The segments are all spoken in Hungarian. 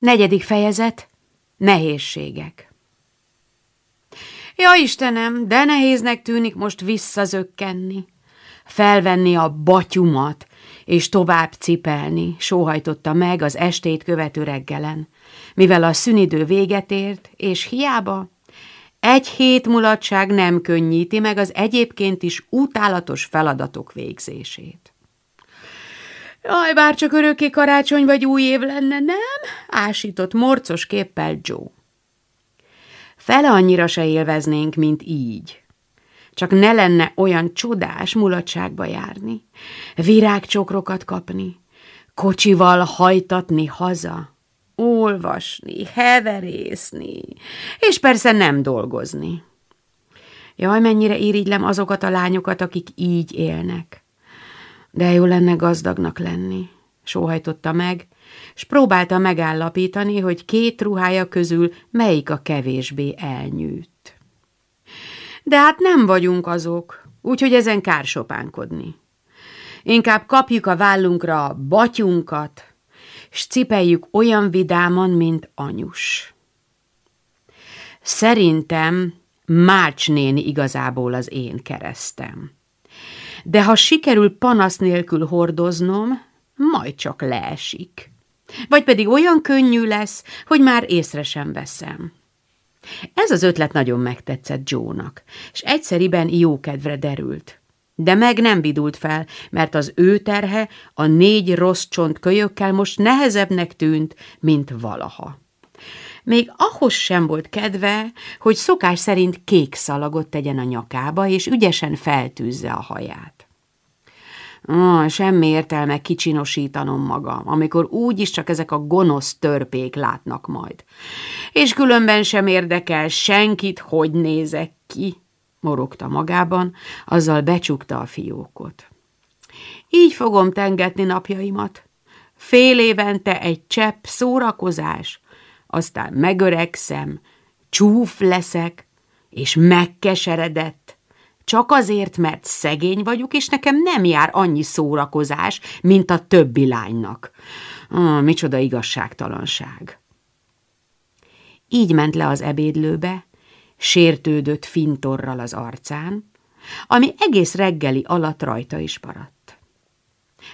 Negyedik fejezet. Nehézségek. Ja, Istenem, de nehéznek tűnik most visszazökkenni. Felvenni a batyumat, és tovább cipelni, sóhajtotta meg az estét követő reggelen, mivel a szünidő véget ért, és hiába egy hét mulatság nem könnyíti meg az egyébként is utálatos feladatok végzését. Jaj, bár csak örökké karácsony vagy új év lenne, nem? Ásított morcos képpel Joe. Fele annyira se élveznénk, mint így. Csak ne lenne olyan csodás mulatságba járni, virágcsokrokat kapni, kocsival hajtatni haza, olvasni, heverészni, és persze nem dolgozni. Jaj, mennyire irigylem azokat a lányokat, akik így élnek. De jó lenne gazdagnak lenni, sóhajtotta meg, s próbálta megállapítani, hogy két ruhája közül melyik a kevésbé elnyűjt. De hát nem vagyunk azok, úgyhogy ezen kár sopánkodni. Inkább kapjuk a vállunkra a batyunkat, s cipeljük olyan vidáman, mint anyus. Szerintem Márcs néni igazából az én keresztem de ha sikerül panasz nélkül hordoznom, majd csak leesik. Vagy pedig olyan könnyű lesz, hogy már észre sem veszem. Ez az ötlet nagyon megtetszett Joe-nak, és egyszeriben jókedvre derült. De meg nem vidult fel, mert az ő terhe a négy rossz csont kölyökkel most nehezebbnek tűnt, mint valaha. Még ahhoz sem volt kedve, hogy szokás szerint kék szalagot tegyen a nyakába, és ügyesen feltűzze a haját. Ah, semmi értelme kicsinosítanom magam, amikor úgyis csak ezek a gonosz törpék látnak majd. És különben sem érdekel senkit, hogy nézek ki, morogta magában, azzal becsukta a fiókot. Így fogom tengetni napjaimat. Fél évente egy csepp szórakozás, aztán megöregszem, csúf leszek, és megkeseredett, csak azért, mert szegény vagyok, és nekem nem jár annyi szórakozás, mint a többi lánynak. Ah, micsoda igazságtalanság. Így ment le az ebédlőbe, sértődött fintorral az arcán, ami egész reggeli alatt rajta is maradt.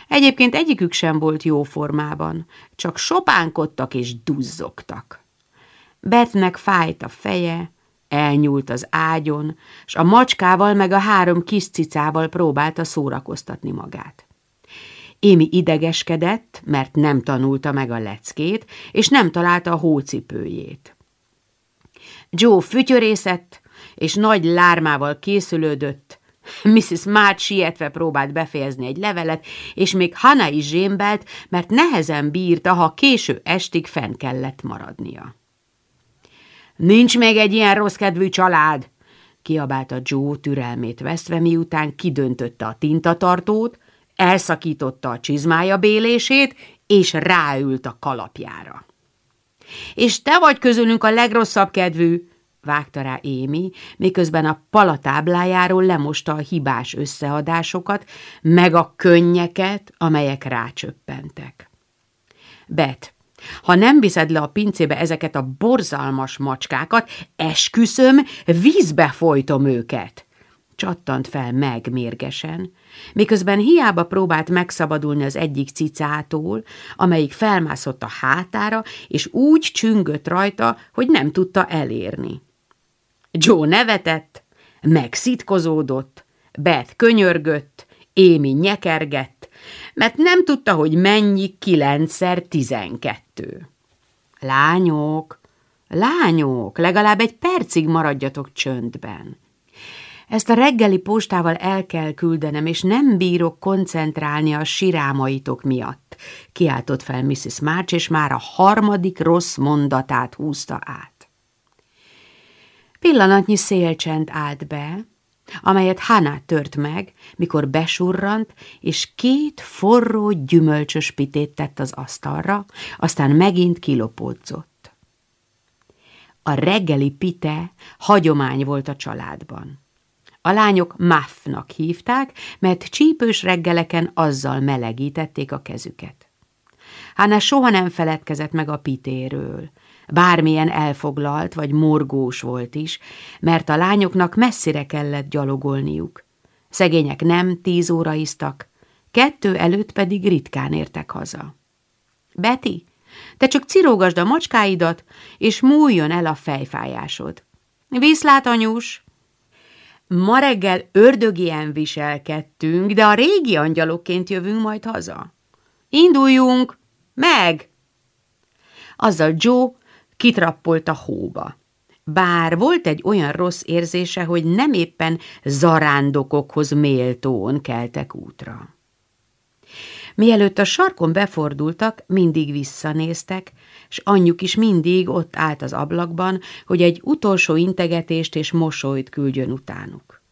Egyébként egyikük sem volt jó formában, csak sopánkodtak és duzzogtak. Betnek fájt a feje, elnyúlt az ágyon, s a macskával meg a három kis cicával próbálta szórakoztatni magát. Émi idegeskedett, mert nem tanulta meg a leckét, és nem találta a hócipőjét. Joe fütyörészett, és nagy lármával készülődött, Mrs. March sietve próbált befejezni egy levelet, és még Hannah is zsémbelt, mert nehezen bírta, ha késő estig fenn kellett maradnia. Nincs még egy ilyen rossz kedvű család, kiabálta Joe türelmét vesztve, miután kidöntötte a tintatartót, elszakította a csizmája bélését, és ráült a kalapjára. És te vagy közülünk a legrosszabb kedvű, vágta rá Émi, miközben a palatáblájáról lemosta a hibás összeadásokat, meg a könnyeket, amelyek rácsöppentek. Bet, ha nem viszed le a pincébe ezeket a borzalmas macskákat, esküszöm, vízbe folytom őket. Csattant fel meg mérgesen, miközben hiába próbált megszabadulni az egyik cicától, amelyik felmászott a hátára, és úgy csüngött rajta, hogy nem tudta elérni. Joe nevetett, megszitkozódott, Beth könyörgött, Émi nyekergett, mert nem tudta, hogy mennyi kilencszer tizenkettő. Lányok, lányok, legalább egy percig maradjatok csöndben. Ezt a reggeli postával el kell küldenem, és nem bírok koncentrálni a sirámaitok miatt, kiáltott fel Mrs. March, és már a harmadik rossz mondatát húzta át. Pillanatnyi szélcsend állt be, amelyet Hana tört meg, mikor besurrant, és két forró gyümölcsös pitét tett az asztalra, aztán megint kilopódzott. A reggeli pite hagyomány volt a családban. A lányok Muffnak hívták, mert csípős reggeleken azzal melegítették a kezüket. Hannah soha nem feledkezett meg a pitéről. Bármilyen elfoglalt vagy morgós volt is, mert a lányoknak messzire kellett gyalogolniuk. Szegények nem tíz óra isztak, kettő előtt pedig ritkán értek haza. Betty, te csak cirógasd a macskáidat, és múljon el a fejfájásod. Viszlát, anyus! Ma reggel ördögien viselkedtünk, de a régi angyalokként jövünk majd haza. Induljunk! Meg! Azzal Joe kitrappolt a hóba. Bár volt egy olyan rossz érzése, hogy nem éppen zarándokokhoz méltón keltek útra. Mielőtt a sarkon befordultak, mindig visszanéztek, s anyjuk is mindig ott állt az ablakban, hogy egy utolsó integetést és mosolyt küldjön utánuk.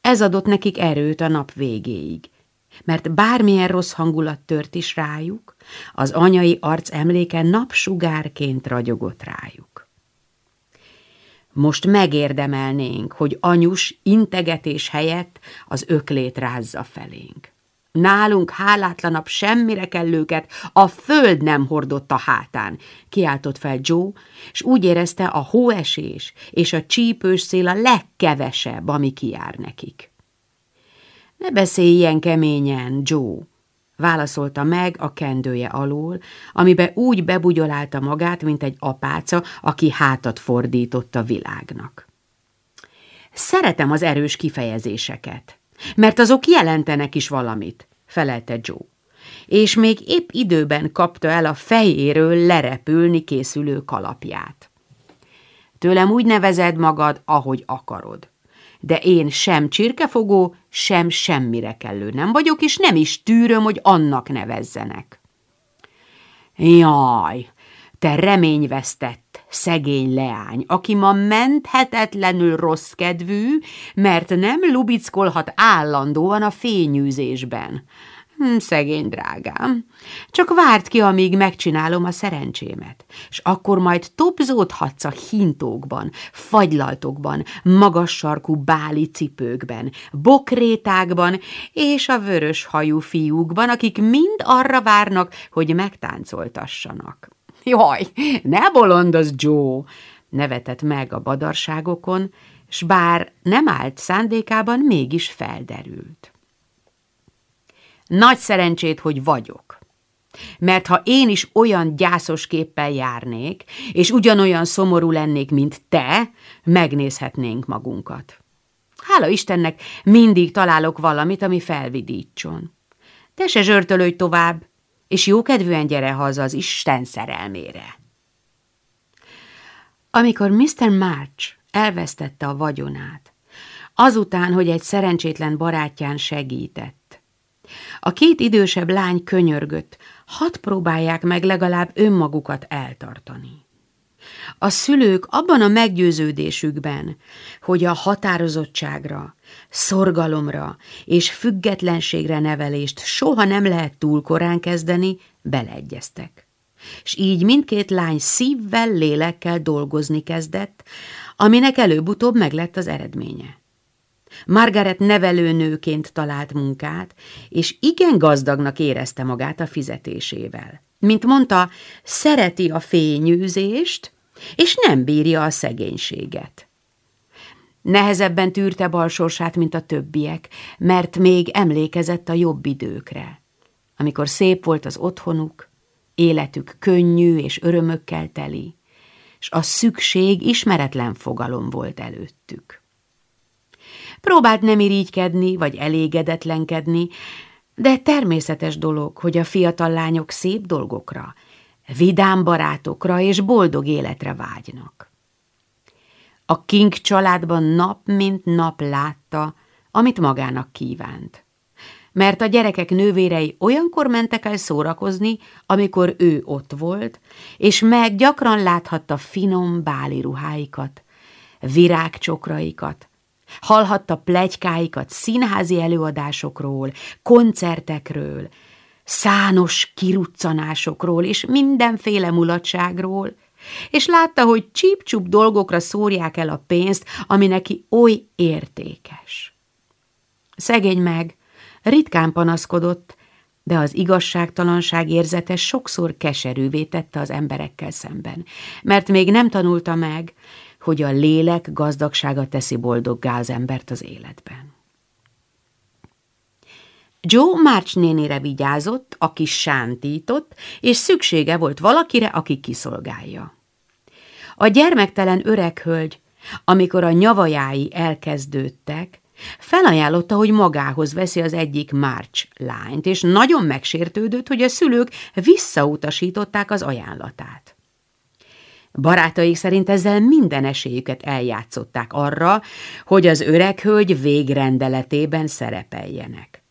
Ez adott nekik erőt a nap végéig, mert bármilyen rossz hangulat tört is rájuk, az anyai arc emléke napsugárként ragyogott rájuk. Most megérdemelnénk, hogy anyus integetés helyett az öklét rázza felénk. Nálunk hálátlanabb semmire kellőket a föld nem hordott a hátán, kiáltott fel Joe, és úgy érezte a hóesés és a csípős szél a legkevesebb, ami kijár nekik. Ne beszélj ilyen keményen, Joe, válaszolta meg a kendője alól, amibe úgy bebugyolálta magát, mint egy apáca, aki hátat fordított a világnak. Szeretem az erős kifejezéseket, mert azok jelentenek is valamit, felelte Joe. És még épp időben kapta el a fejéről lerepülni készülő kalapját. Tőlem úgy nevezed magad, ahogy akarod. De én sem csirkefogó, sem semmire kellő nem vagyok, és nem is tűröm, hogy annak nevezzenek. Jaj, te reményvesztett, szegény leány, aki ma menthetetlenül rossz kedvű, mert nem lubickolhat állandóan a fényűzésben. Hm, szegény drágám, csak várt ki, amíg megcsinálom a szerencsémet, és akkor majd topzódhatsz a hintókban, fagylaltokban, magas sarkú báli cipőkben, bokrétákban és a vörös hajú fiúkban, akik mind arra várnak, hogy megtáncoltassanak. Jaj, ne bolondoz, Joe! nevetett meg a badarságokon, s bár nem állt szándékában, mégis felderült. Nagy szerencsét, hogy vagyok. Mert ha én is olyan gyászos képpel járnék, és ugyanolyan szomorú lennék, mint te, megnézhetnénk magunkat. Hála Istennek, mindig találok valamit, ami felvidítson. Te se zsörtölődj tovább, és jókedvűen gyere haza az Isten szerelmére. Amikor Mr. March elvesztette a vagyonát, azután, hogy egy szerencsétlen barátján segített. A két idősebb lány könyörgött, hadd próbálják meg legalább önmagukat eltartani. A szülők abban a meggyőződésükben, hogy a határozottságra, szorgalomra és függetlenségre nevelést soha nem lehet túl korán kezdeni, beleegyeztek. És így mindkét lány szívvel, lélekkel dolgozni kezdett, aminek előbb-utóbb meglett az eredménye. Margaret nevelőnőként talált munkát, és igen gazdagnak érezte magát a fizetésével. Mint mondta, szereti a fényűzést, és nem bírja a szegénységet. Nehezebben tűrte balsorsát, mint a többiek, mert még emlékezett a jobb időkre, amikor szép volt az otthonuk, életük könnyű és örömökkel teli, és a szükség ismeretlen fogalom volt előttük. Próbált nem irigykedni, vagy elégedetlenkedni, de természetes dolog, hogy a fiatal lányok szép dolgokra, vidám barátokra és boldog életre vágynak. A King családban nap mint nap látta, amit magának kívánt. Mert a gyerekek nővérei olyankor mentek el szórakozni, amikor ő ott volt, és meg gyakran láthatta finom báli ruháikat, virágcsokraikat, hallhatta plegykáikat színházi előadásokról, koncertekről, szános kiruccanásokról és mindenféle mulatságról, és látta, hogy csípcsup dolgokra szórják el a pénzt, ami neki oly értékes. Szegény meg ritkán panaszkodott, de az igazságtalanság érzete sokszor keserűvé tette az emberekkel szemben, mert még nem tanulta meg, hogy a lélek gazdagsága teszi boldoggá az embert az életben. Joe March nénire vigyázott, aki sántított, és szüksége volt valakire, aki kiszolgálja. A gyermektelen öreg hölgy, amikor a nyavajái elkezdődtek, felajánlotta, hogy magához veszi az egyik March lányt, és nagyon megsértődött, hogy a szülők visszautasították az ajánlatát. Barátaik szerint ezzel minden esélyüket eljátszották arra, hogy az öreg hölgy végrendeletében szerepeljenek.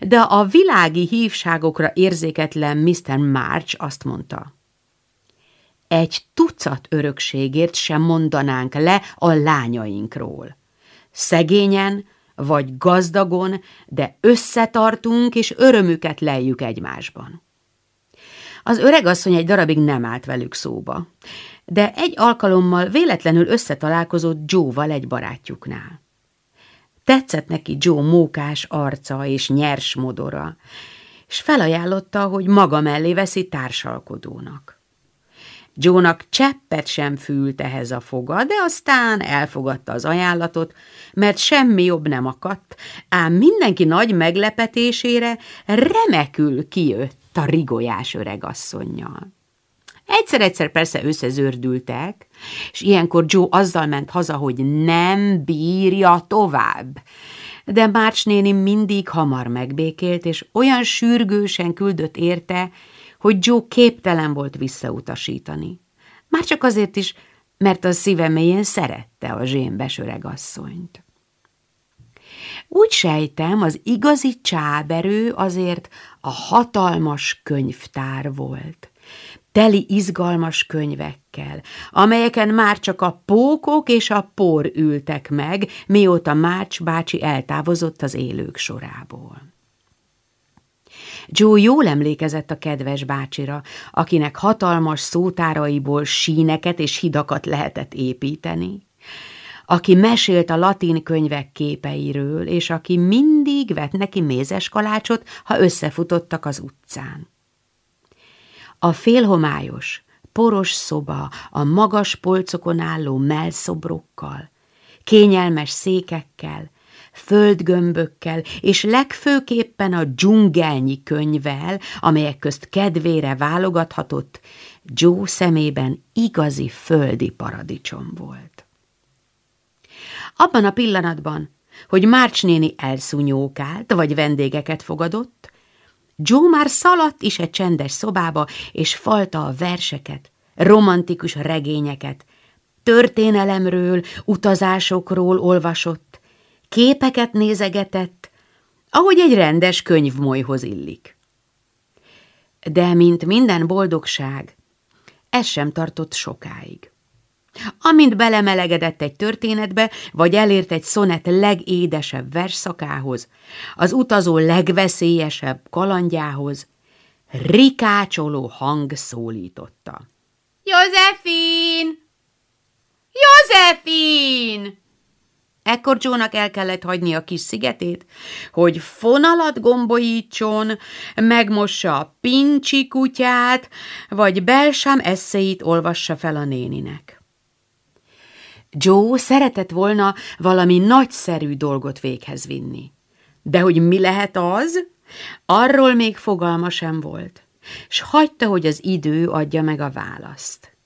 De a világi hívságokra érzéketlen Mr. March azt mondta, egy tucat örökségért sem mondanánk le a lányainkról. Szegényen vagy gazdagon, de összetartunk és örömüket lejjük egymásban. Az öregasszony egy darabig nem állt velük szóba, de egy alkalommal véletlenül összetalálkozott Joe-val egy barátjuknál. Tetszett neki Joe mókás arca és nyers modora, és felajánlotta, hogy maga mellé veszi társalkodónak. Joe-nak cseppet sem fült ehhez a foga, de aztán elfogadta az ajánlatot, mert semmi jobb nem akadt, ám mindenki nagy meglepetésére remekül kijött a rigolyás öregasszonynal. Egyszer-egyszer persze összezördültek, és ilyenkor Joe azzal ment haza, hogy nem bírja tovább. De Márcs néni mindig hamar megbékélt, és olyan sürgősen küldött érte, hogy Joe képtelen volt visszautasítani. Már csak azért is, mert a szíve mélyén szerette a zsémbes öregasszonyt. Úgy sejtem, az igazi csáberő azért a hatalmas könyvtár volt, teli izgalmas könyvekkel, amelyeken már csak a pókok és a por ültek meg, mióta Mács bácsi eltávozott az élők sorából. Joe jól emlékezett a kedves bácsira, akinek hatalmas szótáraiból síneket és hidakat lehetett építeni aki mesélt a latin könyvek képeiről, és aki mindig vett neki mézes kalácsot, ha összefutottak az utcán. A félhomályos, poros szoba a magas polcokon álló melszobrokkal, kényelmes székekkel, földgömbökkel, és legfőképpen a dzsungelnyi könyvvel, amelyek közt kedvére válogathatott, Joe szemében igazi földi paradicsom volt. Abban a pillanatban, hogy Márcs néni elszúnyókált, vagy vendégeket fogadott, Joe már szaladt is egy csendes szobába, és falta a verseket, romantikus regényeket, történelemről, utazásokról olvasott, képeket nézegetett, ahogy egy rendes könyvmolyhoz illik. De, mint minden boldogság, ez sem tartott sokáig. Amint belemelegedett egy történetbe, vagy elért egy szonet legédesebb versszakához, az utazó legveszélyesebb kalandjához, rikácsoló hang szólította. Józsefin! Józsefin! Ekkor Jónak el kellett hagyni a kis szigetét, hogy fonalat gombolítson, megmossa a pincsi kutyát, vagy belsám eszeit olvassa fel a néninek. Joe szeretett volna valami nagyszerű dolgot véghez vinni. De hogy mi lehet az, arról még fogalma sem volt, s hagyta, hogy az idő adja meg a választ.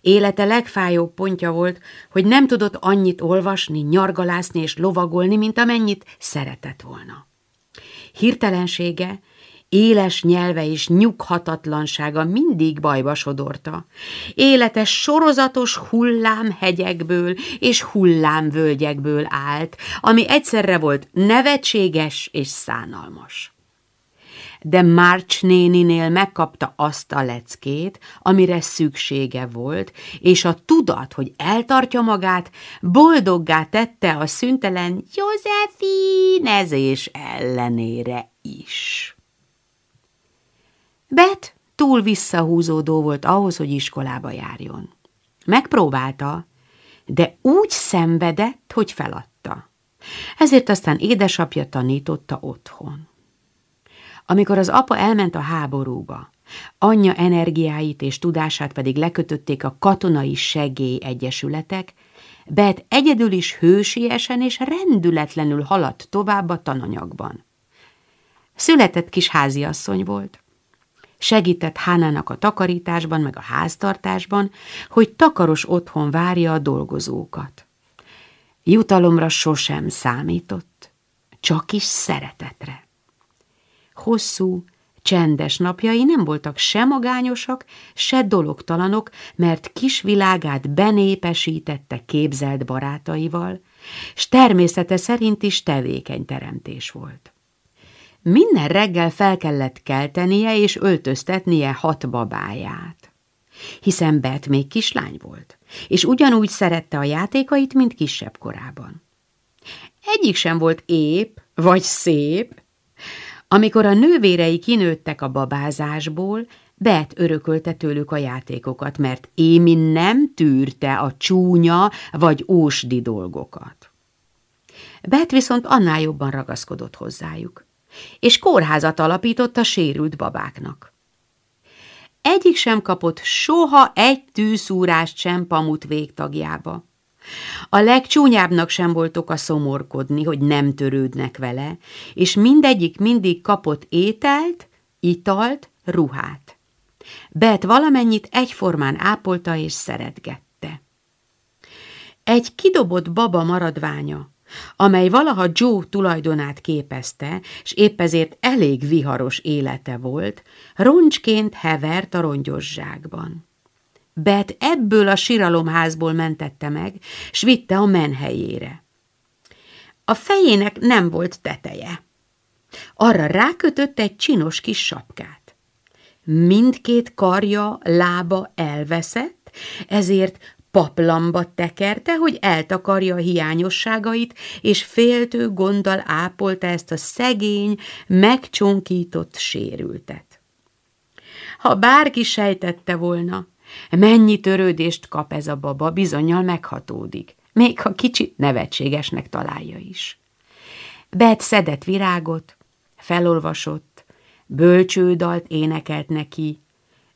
Élete legfájóbb pontja volt, hogy nem tudott annyit olvasni, nyargalászni és lovagolni, mint amennyit szeretett volna. Hirtelensége Éles nyelve és nyughatatlansága mindig bajba sodorta. Élete sorozatos hullámhegyekből és hullámvölgyekből állt, ami egyszerre volt nevetséges és szánalmas. De March néninél megkapta azt a leckét, amire szüksége volt, és a tudat, hogy eltartja magát, boldoggá tette a szüntelen Józsefinezés ellenére is. Bet túl visszahúzódó volt ahhoz, hogy iskolába járjon. Megpróbálta, de úgy szenvedett, hogy feladta. Ezért aztán édesapja tanította otthon. Amikor az apa elment a háborúba, anyja energiáit és tudását pedig lekötötték a katonai segélyegyesületek, Bet egyedül is hősiesen és rendületlenül haladt tovább a tananyagban. Született kis háziasszony volt. Segített Hánának a takarításban, meg a háztartásban, hogy takaros otthon várja a dolgozókat. Jutalomra sosem számított, csak is szeretetre. Hosszú, Csendes napjai nem voltak se magányosak, se dologtalanok, mert kis világát benépesítette képzelt barátaival, s természete szerint is tevékeny teremtés volt. Minden reggel fel kellett keltenie és öltöztetnie hat babáját. Hiszen Bet még kislány volt, és ugyanúgy szerette a játékait, mint kisebb korában. Egyik sem volt épp vagy szép, amikor a nővérei kinőttek a babázásból, Bet örökölte tőlük a játékokat, mert Émi nem tűrte a csúnya vagy ósdi dolgokat. Bet viszont annál jobban ragaszkodott hozzájuk, és kórházat alapított a sérült babáknak. Egyik sem kapott soha egy tűszúrást sem pamut végtagjába. A legcsúnyábbnak sem volt oka szomorkodni, hogy nem törődnek vele, és mindegyik mindig kapott ételt, italt, ruhát. Bet valamennyit egyformán ápolta és szeretgette. Egy kidobott baba maradványa, amely valaha Joe tulajdonát képezte, és épp ezért elég viharos élete volt, roncsként hevert a rongyos zsákban. Bet ebből a siralomházból mentette meg, s vitte a menhelyére. A fejének nem volt teteje. Arra rákötött egy csinos kis sapkát. Mindkét karja, lába elveszett, ezért paplamba tekerte, hogy eltakarja a hiányosságait, és féltő gonddal ápolta ezt a szegény, megcsonkított sérültet. Ha bárki sejtette volna, Mennyi törődést kap ez a baba, bizonyal meghatódik, még ha kicsit nevetségesnek találja is. Bet szedett virágot, felolvasott, bölcsődalt énekelt neki,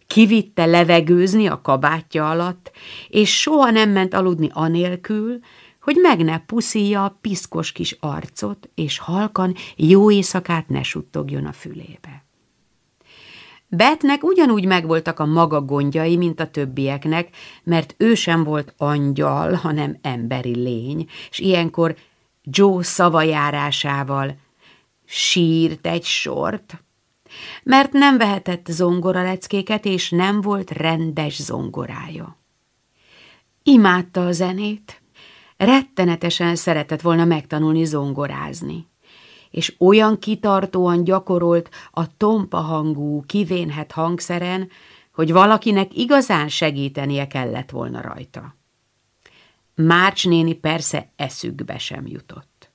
kivitte levegőzni a kabátja alatt, és soha nem ment aludni anélkül, hogy meg ne puszíja a piszkos kis arcot, és halkan jó éjszakát ne suttogjon a fülébe. Betnek ugyanúgy megvoltak a maga gondjai, mint a többieknek, mert ő sem volt angyal, hanem emberi lény, és ilyenkor Joe szavajárásával sírt egy sort, mert nem vehetett zongoraleckéket, és nem volt rendes zongorája. Imádta a zenét, rettenetesen szeretett volna megtanulni zongorázni és olyan kitartóan gyakorolt a tompa hangú, kivénhet hangszeren, hogy valakinek igazán segítenie kellett volna rajta. Márcs néni persze eszükbe sem jutott.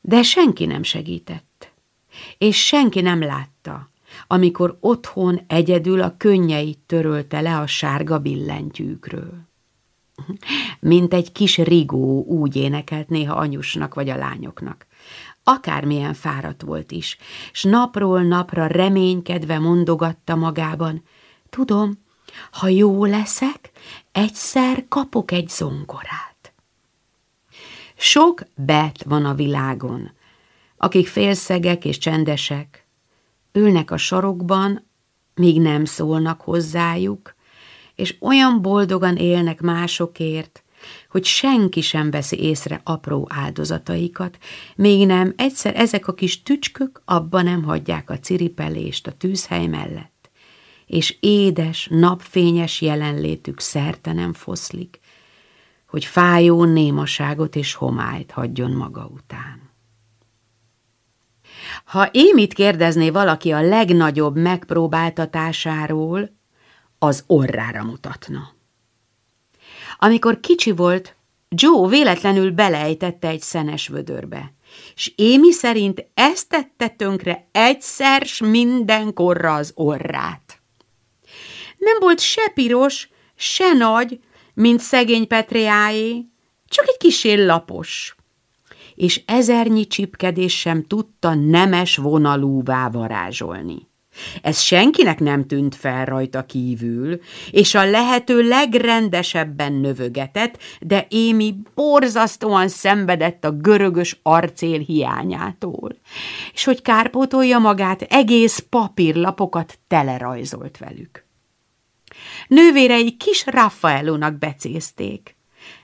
De senki nem segített, és senki nem látta, amikor otthon egyedül a könnyeit törölte le a sárga billentyűkről. Mint egy kis rigó úgy énekelt néha anyusnak vagy a lányoknak akármilyen fáradt volt is, s napról napra reménykedve mondogatta magában, tudom, ha jó leszek, egyszer kapok egy zongorát. Sok bet van a világon, akik félszegek és csendesek, ülnek a sarokban, míg nem szólnak hozzájuk, és olyan boldogan élnek másokért, hogy senki sem veszi észre apró áldozataikat, még nem egyszer ezek a kis tücskök abba nem hagyják a ciripelést a tűzhely mellett, és édes, napfényes jelenlétük szerte nem foszlik, hogy fájó némaságot és homályt hagyjon maga után. Ha Émit kérdezné valaki a legnagyobb megpróbáltatásáról, az orrára mutatna. Amikor kicsi volt, Joe véletlenül belejtette egy szenes vödörbe, és Émi szerint ezt tette tönkre egyszer mindenkorra az orrát. Nem volt se piros, se nagy, mint szegény Petriáé, csak egy kisé lapos. És ezernyi csipkedés sem tudta nemes vonalúvá varázsolni. Ez senkinek nem tűnt fel rajta kívül, és a lehető legrendesebben növögetett, de Émi borzasztóan szenvedett a görögös arcél hiányától, és hogy kárpótolja magát, egész papírlapokat telerajzolt velük. Nővérei kis Raffaelónak becézték,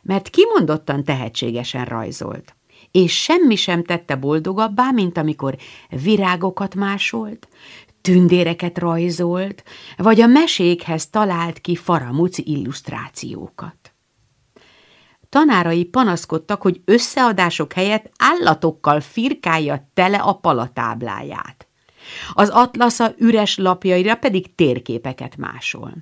mert kimondottan tehetségesen rajzolt és semmi sem tette boldogabbá, mint amikor virágokat másolt, tündéreket rajzolt, vagy a mesékhez talált ki faramuci illusztrációkat. Tanárai panaszkodtak, hogy összeadások helyett állatokkal firkálja tele a palatábláját. Az atlasza üres lapjaira pedig térképeket másol.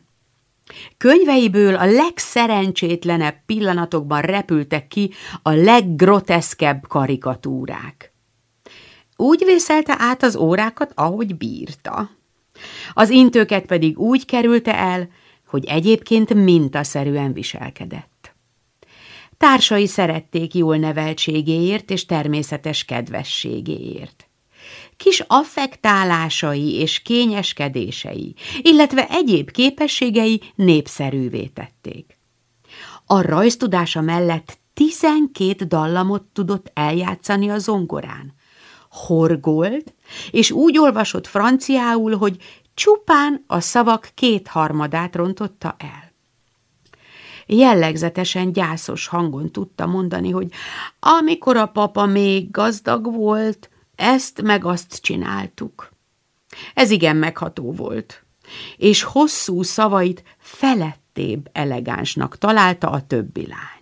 Könyveiből a legszerencsétlenebb pillanatokban repültek ki a leggroteszkebb karikatúrák. Úgy vészelte át az órákat, ahogy bírta. Az intőket pedig úgy kerülte el, hogy egyébként mintaszerűen viselkedett. Társai szerették jól neveltségéért és természetes kedvességéért. Kis affektálásai és kényeskedései, illetve egyéb képességei népszerűvé tették. A rajztudása mellett tizenkét dallamot tudott eljátszani a zongorán, horgolt, és úgy olvasott franciául, hogy csupán a szavak kétharmadát rontotta el. Jellegzetesen gyászos hangon tudta mondani, hogy amikor a papa még gazdag volt, ezt meg azt csináltuk. Ez igen megható volt, és hosszú szavait felettébb elegánsnak találta a többi lány.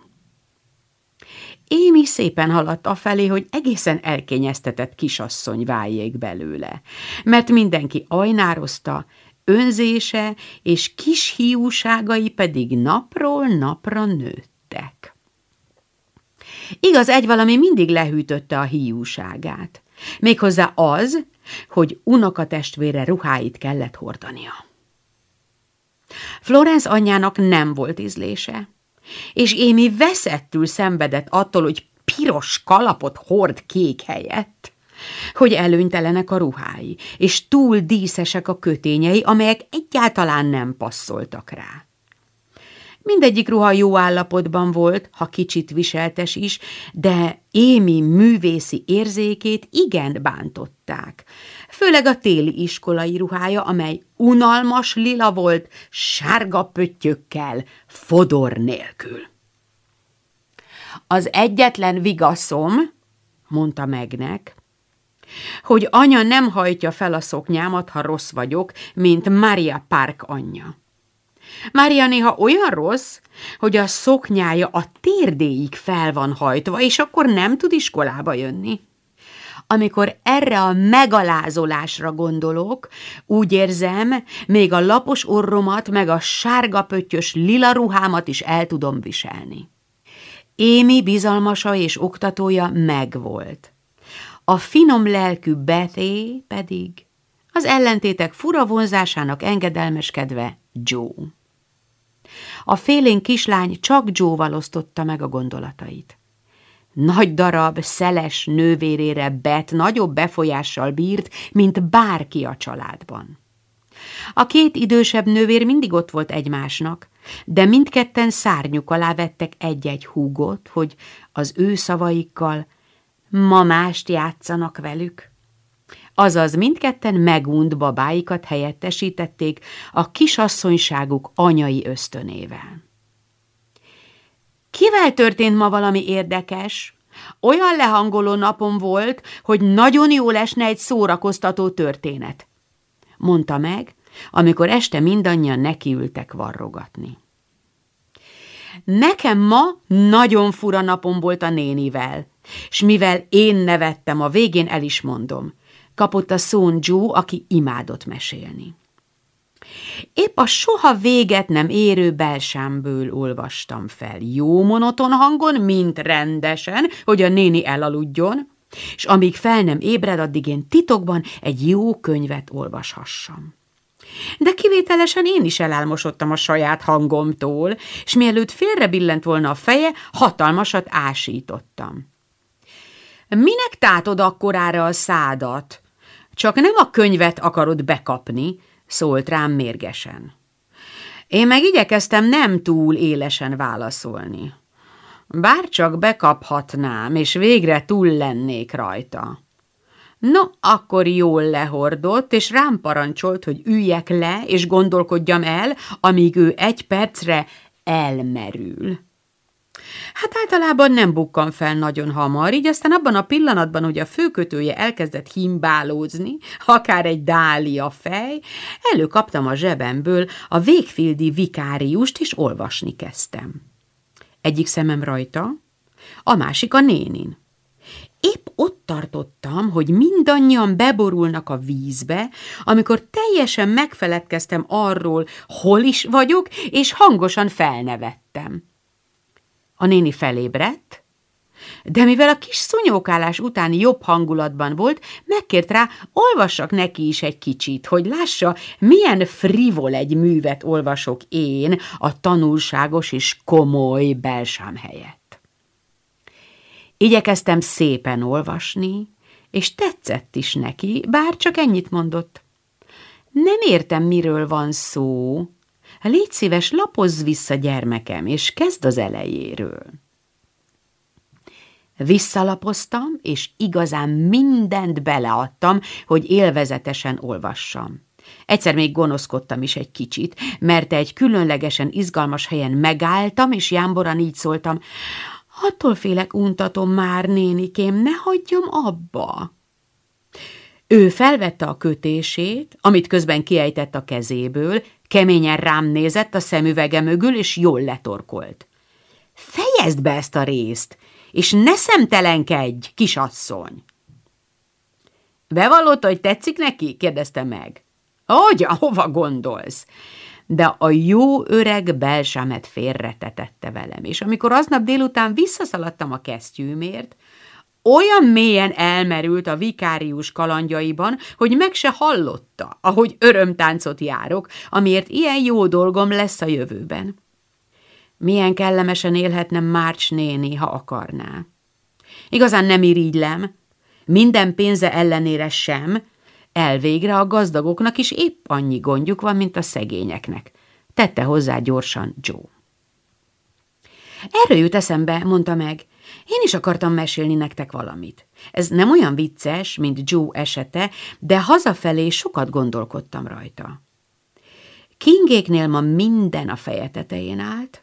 Émi szépen haladt afelé, hogy egészen elkényeztetett kisasszony váljék belőle, mert mindenki ajnározta, önzése és kis hiúságai pedig napról napra nőttek. Igaz, egy valami mindig lehűtötte a hiúságát, méghozzá az, hogy unokatestvére ruháit kellett hordania. Florence anyjának nem volt ízlése és Émi veszettül szenvedett attól, hogy piros kalapot hord kék helyett, hogy előnytelenek a ruhái, és túl díszesek a kötényei, amelyek egyáltalán nem passzoltak rá. Mindegyik ruha jó állapotban volt, ha kicsit viseltes is, de Émi művészi érzékét igen bántották. Főleg a téli iskolai ruhája, amely unalmas lila volt, sárga pöttyökkel, fodor nélkül. Az egyetlen vigaszom, mondta megnek, hogy anya nem hajtja fel a szoknyámat, ha rossz vagyok, mint Maria Park anyja. Mária néha olyan rossz, hogy a szoknyája a térdéig fel van hajtva, és akkor nem tud iskolába jönni. Amikor erre a megalázolásra gondolok, úgy érzem, még a lapos orromat, meg a sárga pöttyös lila ruhámat is el tudom viselni. Émi bizalmasa és oktatója megvolt. A finom lelkű Bethé pedig az ellentétek fura vonzásának engedelmeskedve Joe. A félén kislány csak Joe-val osztotta meg a gondolatait. Nagy darab, szeles nővérére Bet nagyobb befolyással bírt, mint bárki a családban. A két idősebb nővér mindig ott volt egymásnak, de mindketten szárnyuk alá vettek egy-egy húgot, hogy az ő szavaikkal ma mást játszanak velük azaz mindketten megunt babáikat helyettesítették a kisasszonyságuk anyai ösztönével. Kivel történt ma valami érdekes? Olyan lehangoló napom volt, hogy nagyon jól esne egy szórakoztató történet, mondta meg, amikor este mindannyian nekiültek varrogatni. Nekem ma nagyon fura napom volt a nénivel, s mivel én nevettem, a végén el is mondom – kapott a szón Joe, aki imádott mesélni. Épp a soha véget nem érő belsámből olvastam fel, jó monoton hangon, mint rendesen, hogy a néni elaludjon, és amíg fel nem ébred, addig én titokban egy jó könyvet olvashassam. De kivételesen én is elálmosodtam a saját hangomtól, és mielőtt félre billent volna a feje, hatalmasat ásítottam. Minek tátod akkorára a szádat? Csak nem a könyvet akarod bekapni, szólt rám mérgesen. Én meg igyekeztem nem túl élesen válaszolni. Bár csak bekaphatnám, és végre túl lennék rajta. No, akkor jól lehordott, és rám parancsolt, hogy üljek le, és gondolkodjam el, amíg ő egy percre elmerül. Hát általában nem bukkan fel nagyon hamar, így aztán abban a pillanatban, hogy a főkötője elkezdett himbálózni, akár egy dália fej, előkaptam a zsebemből a végfildi vikáriust, és olvasni kezdtem. Egyik szemem rajta, a másik a nénin. Épp ott tartottam, hogy mindannyian beborulnak a vízbe, amikor teljesen megfeledkeztem arról, hol is vagyok, és hangosan felnevettem. A néni felébredt, de mivel a kis szunyókálás után jobb hangulatban volt, megkért rá, olvassak neki is egy kicsit, hogy lássa, milyen frivol egy művet olvasok én a tanulságos és komoly belsám helyett. Igyekeztem szépen olvasni, és tetszett is neki, bár csak ennyit mondott. Nem értem, miről van szó, Légy szíves, lapozz vissza, gyermekem, és kezd az elejéről. Visszalapoztam, és igazán mindent beleadtam, hogy élvezetesen olvassam. Egyszer még gonoszkodtam is egy kicsit, mert egy különlegesen izgalmas helyen megálltam, és jámboran így szóltam, attól félek untatom már, nénikém, ne hagyjam abba. Ő felvette a kötését, amit közben kiejtett a kezéből, Keményen rám nézett a szemüvege mögül, és jól letorkolt. Fejezd be ezt a részt, és ne szemtelenkedj, kisasszony! Bevallott, hogy tetszik neki? kérdezte meg. Hogyan, hova gondolsz? De a jó öreg belsámet félretetette velem, és amikor aznap délután visszaszaladtam a kesztyűmért, olyan mélyen elmerült a vikárius kalandjaiban, hogy meg se hallotta, ahogy örömtáncot járok, amiért ilyen jó dolgom lesz a jövőben. Milyen kellemesen élhetne Márcs néni, ha akarná. Igazán nem irigylem, minden pénze ellenére sem, elvégre a gazdagoknak is épp annyi gondjuk van, mint a szegényeknek, tette hozzá gyorsan Joe. Erről jut eszembe, mondta meg, én is akartam mesélni nektek valamit. Ez nem olyan vicces, mint Joe esete, de hazafelé sokat gondolkodtam rajta. Kingéknél ma minden a feje tetején állt.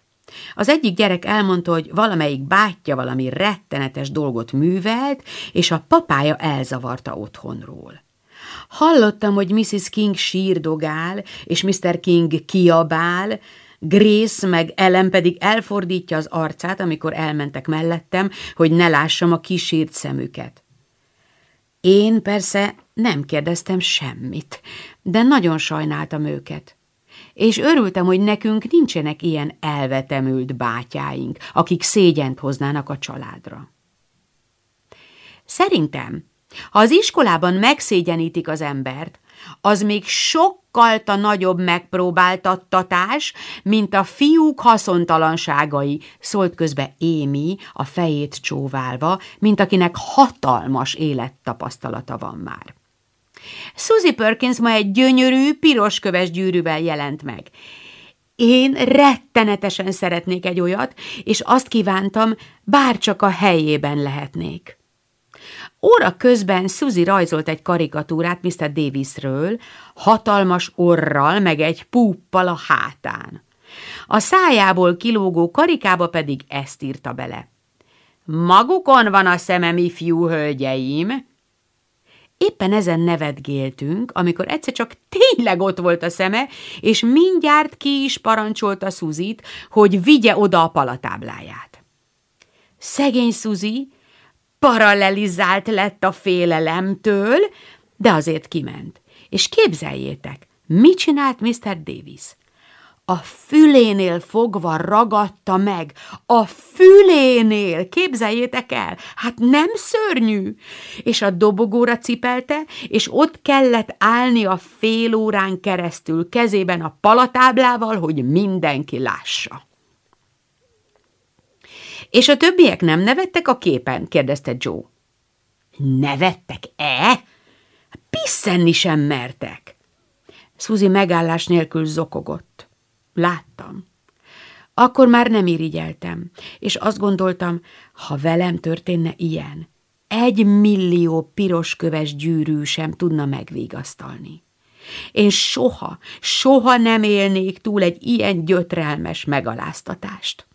Az egyik gyerek elmondta, hogy valamelyik bátyja valami rettenetes dolgot művelt, és a papája elzavarta otthonról. Hallottam, hogy Mrs. King sírdogál, és Mr. King kiabál, Grace meg Ellen pedig elfordítja az arcát, amikor elmentek mellettem, hogy ne lássam a kisírt szemüket. Én persze nem kérdeztem semmit, de nagyon sajnáltam őket. És örültem, hogy nekünk nincsenek ilyen elvetemült bátyáink, akik szégyent hoznának a családra. Szerintem, ha az iskolában megszégyenítik az embert, az még sokkal a nagyobb megpróbáltattatás, mint a fiúk haszontalanságai, szólt közbe Émi, a fejét csóválva, mint akinek hatalmas élettapasztalata van már. Suzy Perkins ma egy gyönyörű, pirosköves gyűrűvel jelent meg. Én rettenetesen szeretnék egy olyat, és azt kívántam, bárcsak a helyében lehetnék. Óra közben Suzy rajzolt egy karikatúrát Mr. Davisről, hatalmas orral, meg egy púppal a hátán. A szájából kilógó karikába pedig ezt írta bele. Magukon van a szemem, ifjú hölgyeim! Éppen ezen nevetgéltünk, amikor egyszer csak tényleg ott volt a szeme, és mindjárt ki is parancsolta Szuzit, hogy vigye oda a palatábláját. Szegény Szuzi paralelizált lett a félelemtől, de azért kiment. És képzeljétek, mit csinált Mr. Davis? A fülénél fogva ragadta meg. A fülénél, képzeljétek el, hát nem szörnyű. És a dobogóra cipelte, és ott kellett állni a fél órán keresztül kezében a palatáblával, hogy mindenki lássa. És a többiek nem nevettek a képen? kérdezte Joe. Nevettek-e? Pisszenni sem mertek. Suzy megállás nélkül zokogott. Láttam. Akkor már nem irigyeltem, és azt gondoltam, ha velem történne ilyen, egy millió pirosköves gyűrű sem tudna megvigasztalni. Én soha, soha nem élnék túl egy ilyen gyötrelmes megaláztatást.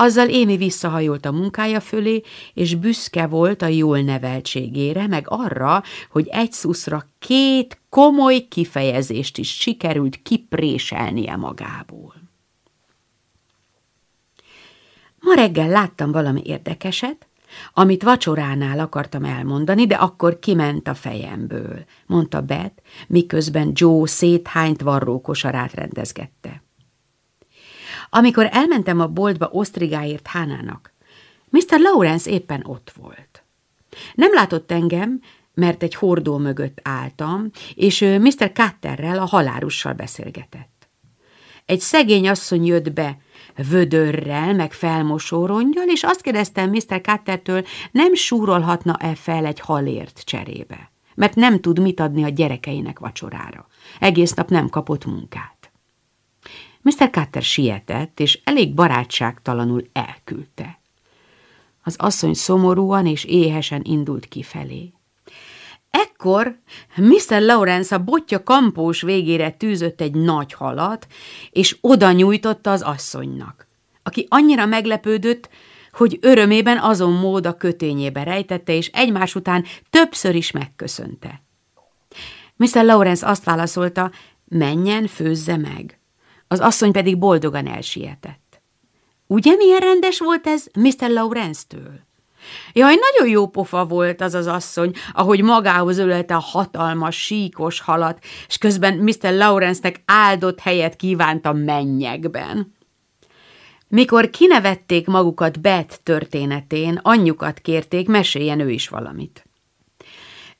Azzal Émi visszahajolt a munkája fölé, és büszke volt a jól neveltségére, meg arra, hogy egy szuszra két komoly kifejezést is sikerült kipréselnie magából. Ma reggel láttam valami érdekeset, amit vacsoránál akartam elmondani, de akkor kiment a fejemből, mondta Beth, miközben Joe széthányt varrókosarát rendezgette. Amikor elmentem a boltba osztrigáért Hánának, Mr. Lawrence éppen ott volt. Nem látott engem, mert egy hordó mögött álltam, és Mr. Cutterrel, a halárussal beszélgetett. Egy szegény asszony jött be, vödörrel, meg felmosórongyal, és azt kérdeztem Mr. Cuttertől, nem súrolhatna-e fel egy halért cserébe, mert nem tud mit adni a gyerekeinek vacsorára. Egész nap nem kapott munkát. Mr. Cutter sietett, és elég barátságtalanul elküldte. Az asszony szomorúan és éhesen indult kifelé. Ekkor Mr. Lawrence a botja kampós végére tűzött egy nagy halat, és oda nyújtotta az asszonynak, aki annyira meglepődött, hogy örömében azon mód a kötényébe rejtette, és egymás után többször is megköszönte. Mr. Lawrence azt válaszolta, menjen, főzze meg. Az asszony pedig boldogan elsietett. Ugye milyen rendes volt ez Mr. Lawrence-től? Jaj, nagyon jó pofa volt az az asszony, ahogy magához ölelte a hatalmas, síkos halat, és közben Mr. Lawrence-nek áldott helyet kívánt a mennyekben. Mikor kinevették magukat Bet történetén, anyjukat kérték, meséljen ő is valamit.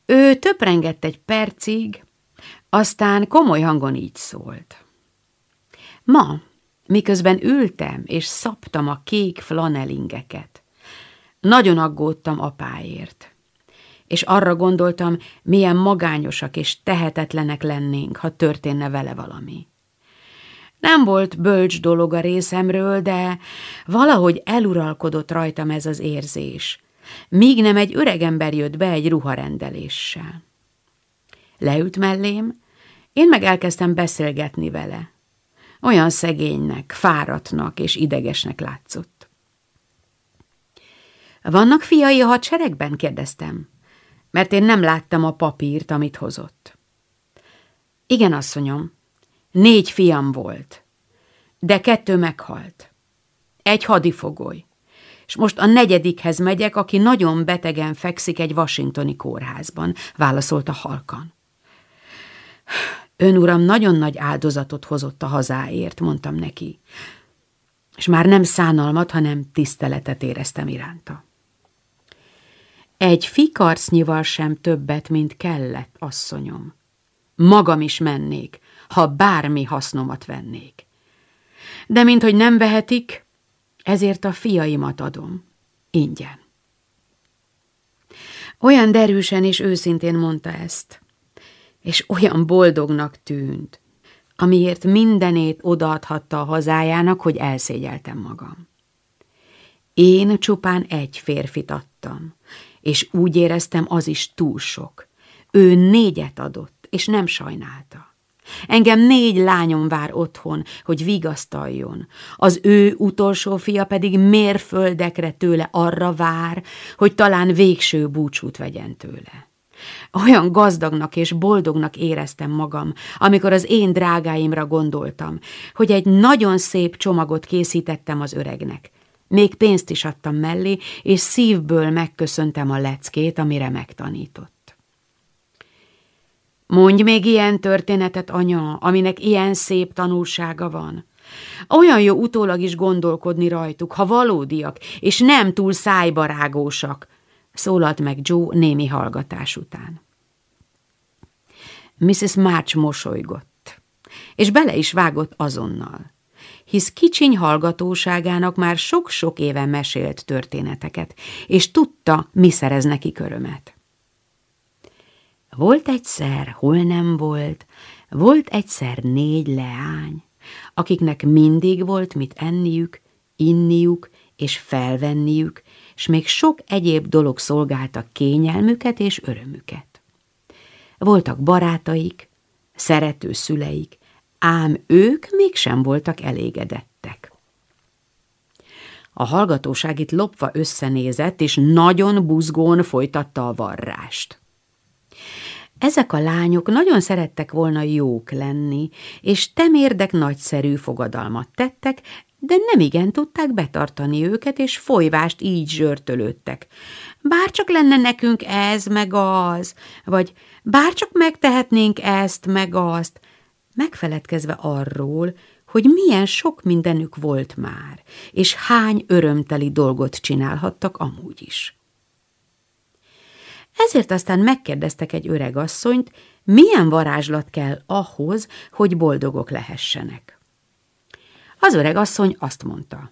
Ő töprengett egy percig, aztán komoly hangon így szólt. Ma, miközben ültem és szaptam a kék flanelingeket, nagyon aggódtam apáért. És arra gondoltam, milyen magányosak és tehetetlenek lennénk, ha történne vele valami. Nem volt bölcs dolog a részemről, de valahogy eluralkodott rajtam ez az érzés, míg nem egy öregember jött be egy ruharendeléssel. Leült mellém, én meg elkezdtem beszélgetni vele. Olyan szegénynek, fáradtnak és idegesnek látszott. Vannak fiai a hadseregben? kérdeztem, mert én nem láttam a papírt, amit hozott. Igen, asszonyom, négy fiam volt, de kettő meghalt. Egy hadifogoly, és most a negyedikhez megyek, aki nagyon betegen fekszik egy washingtoni kórházban, válaszolta halkan. Ön uram nagyon nagy áldozatot hozott a hazáért, mondtam neki, és már nem szánalmat, hanem tiszteletet éreztem iránta. Egy fikarcnyival sem többet, mint kellett, asszonyom. Magam is mennék, ha bármi hasznomat vennék. De mint hogy nem vehetik, ezért a fiaimat adom. Ingyen. Olyan derűsen és őszintén mondta ezt, és olyan boldognak tűnt, amiért mindenét odaadhatta a hazájának, hogy elszégyeltem magam. Én csupán egy férfit adtam, és úgy éreztem, az is túl sok. Ő négyet adott, és nem sajnálta. Engem négy lányom vár otthon, hogy vigasztaljon. Az ő utolsó fia pedig mérföldekre tőle arra vár, hogy talán végső búcsút vegyen tőle. Olyan gazdagnak és boldognak éreztem magam, amikor az én drágáimra gondoltam, hogy egy nagyon szép csomagot készítettem az öregnek, még pénzt is adtam mellé, és szívből megköszöntem a leckét, amire megtanított. Mondj még ilyen történetet, anya, aminek ilyen szép tanulsága van. Olyan jó utólag is gondolkodni rajtuk, ha valódiak, és nem túl szájbarágósak, szólalt meg Joe némi hallgatás után. Mrs. March mosolygott, és bele is vágott azonnal. hisz kicsiny hallgatóságának már sok-sok éve mesélt történeteket, és tudta, mi szerez neki körömet. Volt egyszer, hol nem volt, volt egyszer négy leány, akiknek mindig volt mit enniük, inniuk és felvenniük, és még sok egyéb dolog szolgálta kényelmüket és örömüket. Voltak barátaik, szerető szüleik, ám ők mégsem voltak elégedettek. A hallgatóság itt lopva összenézett, és nagyon buzgón folytatta a varrást. Ezek a lányok nagyon szerettek volna jók lenni, és temérdek nagyszerű fogadalmat tettek, de nem igen tudták betartani őket, és folyvást így zsörtölődtek. Bárcsak lenne nekünk ez, meg az, vagy bárcsak megtehetnénk ezt, meg azt, megfeledkezve arról, hogy milyen sok mindenük volt már, és hány örömteli dolgot csinálhattak amúgy is. Ezért aztán megkérdeztek egy öreg asszonyt, milyen varázslat kell ahhoz, hogy boldogok lehessenek. Az öreg asszony azt mondta,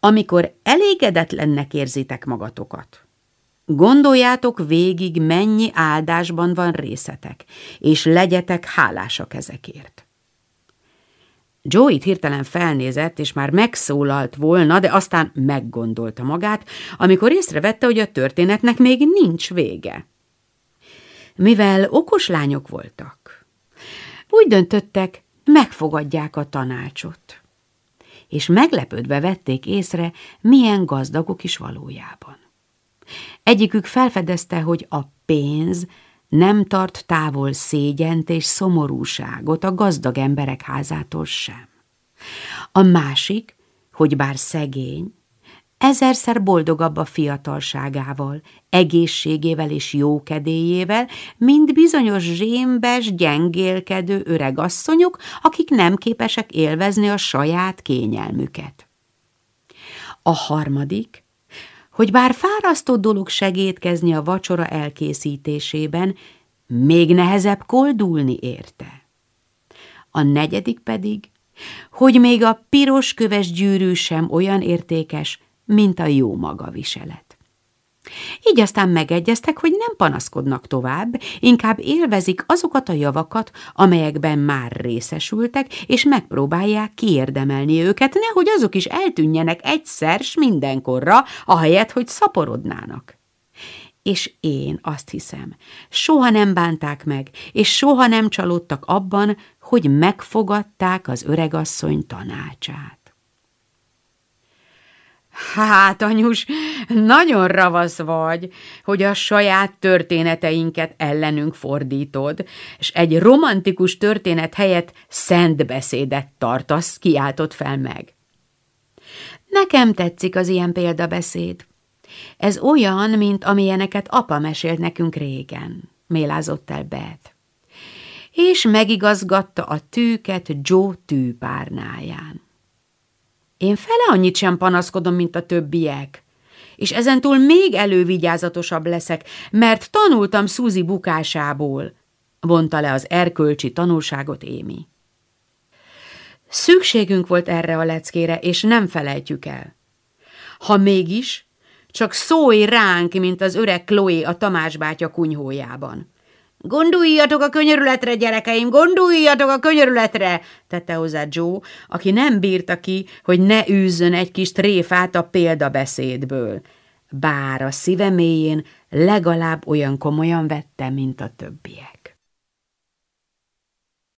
amikor elégedetlennek érzitek magatokat, gondoljátok végig, mennyi áldásban van részetek, és legyetek hálásak ezekért. Joe itt hirtelen felnézett, és már megszólalt volna, de aztán meggondolta magát, amikor észrevette, hogy a történetnek még nincs vége. Mivel okos lányok voltak, úgy döntöttek, megfogadják a tanácsot, és meglepődve vették észre, milyen gazdagok is valójában. Egyikük felfedezte, hogy a pénz nem tart távol szégyent és szomorúságot a gazdag emberek házától sem. A másik, hogy bár szegény, ezerszer boldogabb a fiatalságával, egészségével és jókedélyével, mint bizonyos zsémbes, gyengélkedő öregasszonyok, akik nem képesek élvezni a saját kényelmüket. A harmadik, hogy bár fárasztó dolog segítkezni a vacsora elkészítésében, még nehezebb koldulni érte. A negyedik pedig, hogy még a piros köves gyűrű sem olyan értékes, mint a jó magaviselet. Így aztán megegyeztek, hogy nem panaszkodnak tovább, inkább élvezik azokat a javakat, amelyekben már részesültek, és megpróbálják kiérdemelni őket, nehogy azok is eltűnjenek egyszer s mindenkorra, ahelyett, hogy szaporodnának. És én azt hiszem, soha nem bánták meg, és soha nem csalódtak abban, hogy megfogadták az öregasszony tanácsát. Hát, anyus, nagyon ravasz vagy, hogy a saját történeteinket ellenünk fordítod, és egy romantikus történet helyett szent beszédet tartasz, kiáltott fel meg. Nekem tetszik az ilyen példabeszéd. Ez olyan, mint amilyeneket apa mesélt nekünk régen, mélázott el Beth. És megigazgatta a tűket Joe tűpárnáján. Én fele annyit sem panaszkodom, mint a többiek. És ezentúl még elővigyázatosabb leszek, mert tanultam Suzy bukásából, vonta le az erkölcsi tanulságot Émi. Szükségünk volt erre a leckére, és nem felejtjük el. Ha mégis, csak szólj ránk, mint az öreg Chloe a Tamás bátya kunyhójában. Gondoljatok a könyörületre, gyerekeim, gondoljatok a könyörületre, tette hozzá Joe, aki nem bírta ki, hogy ne űzzön egy kis tréfát a példabeszédből. Bár a szíve legalább olyan komolyan vette, mint a többiek.